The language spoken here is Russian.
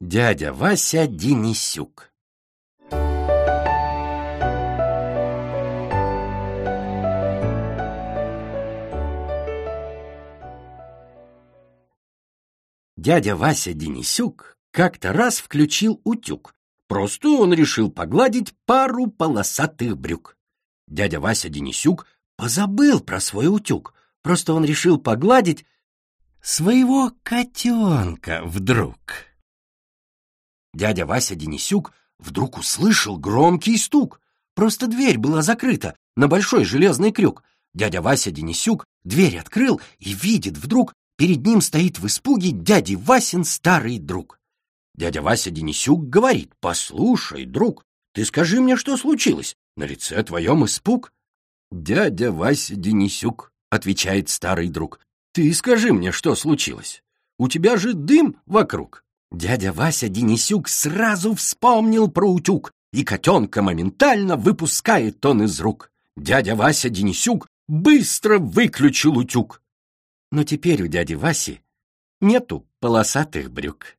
Дядя Вася Денисюк Дядя Вася Денисюк как-то раз включил утюг. Просто он решил погладить пару полосатых брюк. Дядя Вася Денисюк позабыл про свой утюг. Просто он решил погладить своего котенка вдруг. Дядя Вася Денисюк вдруг услышал громкий стук. Просто дверь была закрыта на большой железный крюк. Дядя Вася Денисюк дверь открыл и видит вдруг, перед ним стоит в испуге дяди Васин старый друг. Дядя Вася Денисюк говорит, «Послушай, друг, ты скажи мне, что случилось? На лице твоем испуг?» «Дядя Вася Денисюк», — отвечает старый друг, «ты скажи мне, что случилось? У тебя же дым вокруг». Дядя Вася Денисюк сразу вспомнил про утюг, и котенка моментально выпускает он из рук. Дядя Вася Денисюк быстро выключил утюг. Но теперь у дяди Васи нету полосатых брюк.